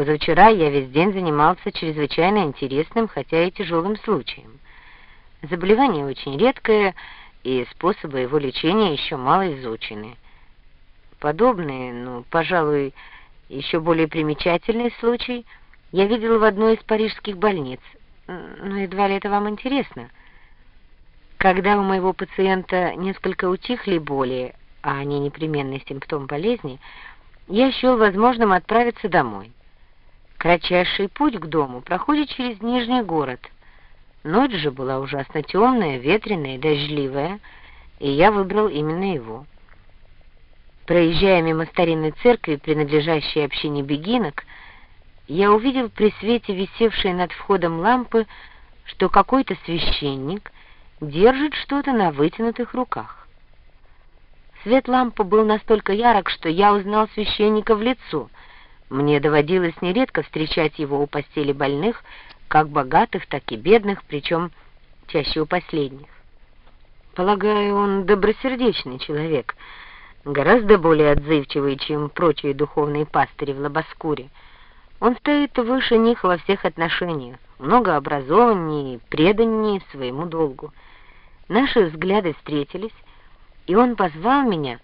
Позавчера я весь день занимался чрезвычайно интересным, хотя и тяжелым случаем. Заболевание очень редкое, и способы его лечения еще мало изучены. Подобные, ну, пожалуй, еще более примечательный случай я видел в одной из парижских больниц. Но едва ли это вам интересно. Когда у моего пациента несколько утихли боли, а они непременный симптом болезни, я счел возможным отправиться домой. Кратчайший путь к дому проходит через Нижний город. Ночь же была ужасно темная, ветреная и дождливая, и я выбрал именно его. Проезжая мимо старинной церкви, принадлежащей общине бегинок, я увидел при свете висевшей над входом лампы, что какой-то священник держит что-то на вытянутых руках. Свет лампы был настолько ярок, что я узнал священника в лицо. Мне доводилось нередко встречать его у постели больных, как богатых, так и бедных, причем чаще у последних. Полагаю, он добросердечный человек, гораздо более отзывчивый, чем прочие духовные пастыри в Лобоскуре. Он стоит выше них во всех отношениях, много образованнее преданнее своему долгу. Наши взгляды встретились, и он позвал меня.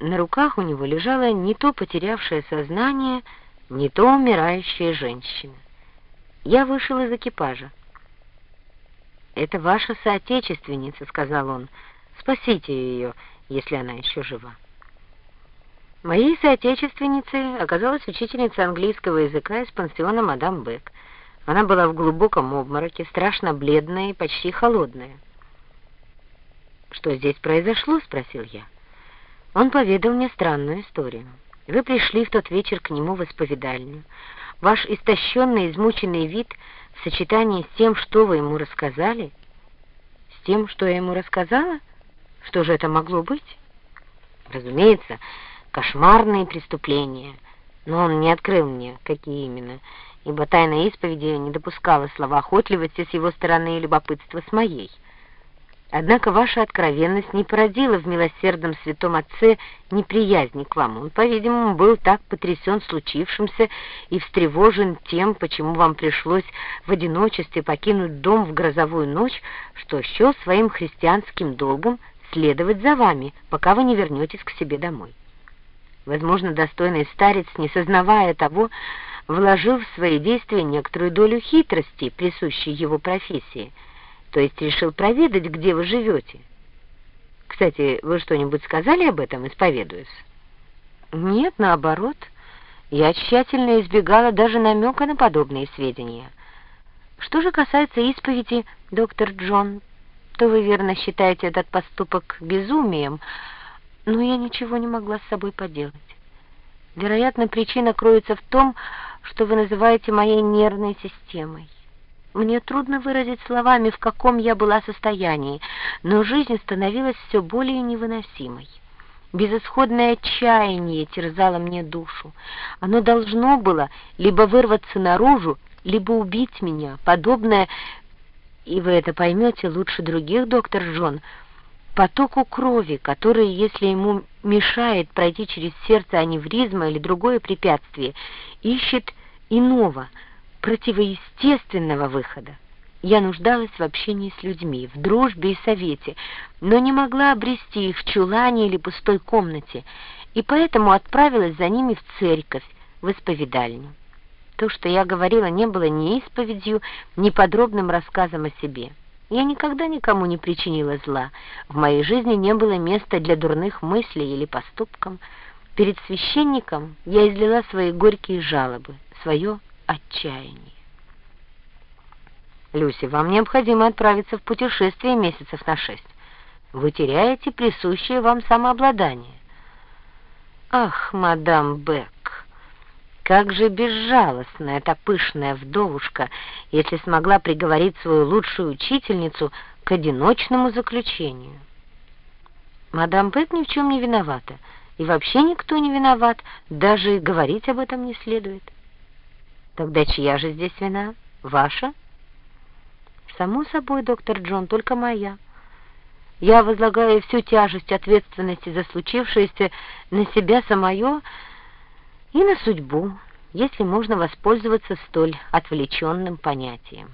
На руках у него лежала не то потерявшее сознание, не то умирающая женщина. Я вышел из экипажа. «Это ваша соотечественница», — сказал он. «Спасите ее, если она еще жива». Моей соотечественницей оказалась учительница английского языка из пансиона мадам Бек. Она была в глубоком обмороке, страшно бледная и почти холодная. «Что здесь произошло?» — спросил я. Он поведал мне странную историю. Вы пришли в тот вечер к нему в исповедальню. Ваш истощенный, измученный вид в сочетании с тем, что вы ему рассказали... С тем, что я ему рассказала? Что же это могло быть? Разумеется, кошмарные преступления. Но он не открыл мне, какие именно, ибо тайна исповеди не допускала слова охотливости с его стороны и любопытства с моей. Однако ваша откровенность не породила в милосердном святом отце неприязни к вам. Он, по-видимому, был так потрясен случившимся и встревожен тем, почему вам пришлось в одиночестве покинуть дом в грозовую ночь, что счел своим христианским долгом следовать за вами, пока вы не вернетесь к себе домой. Возможно, достойный старец, не сознавая того, вложил в свои действия некоторую долю хитрости, присущей его профессии — то есть решил проведать, где вы живете. Кстати, вы что-нибудь сказали об этом, исповедуясь? Нет, наоборот. Я тщательно избегала даже намека на подобные сведения. Что же касается исповеди, доктор Джон, то вы верно считаете этот поступок безумием, но я ничего не могла с собой поделать. Вероятно, причина кроется в том, что вы называете моей нервной системой. Мне трудно выразить словами, в каком я была состоянии, но жизнь становилась все более невыносимой. Безысходное отчаяние терзало мне душу. Оно должно было либо вырваться наружу, либо убить меня, подобное, и вы это поймете лучше других, доктор Джон, потоку крови, который, если ему мешает пройти через сердце аневризма или другое препятствие, ищет иного, противоестественного выхода. Я нуждалась в общении с людьми, в дружбе и совете, но не могла обрести их в чулане или пустой комнате, и поэтому отправилась за ними в церковь, в исповедальню. То, что я говорила, не было ни исповедью, ни подробным рассказом о себе. Я никогда никому не причинила зла. В моей жизни не было места для дурных мыслей или поступков. Перед священником я излила свои горькие жалобы, свое отчаянии. «Люси, вам необходимо отправиться в путешествие месяцев на шесть. Вы теряете присущее вам самообладание». «Ах, мадам Бек, как же безжалостна эта пышная вдовушка, если смогла приговорить свою лучшую учительницу к одиночному заключению». «Мадам Бек ни в чем не виновата, и вообще никто не виноват, даже говорить об этом не следует». Тогда чья же здесь вина? Ваша? Само собой, доктор Джон, только моя. Я возлагаю всю тяжесть ответственности за случившееся на себя самое и на судьбу. если можно воспользоваться столь отвлеченным понятием.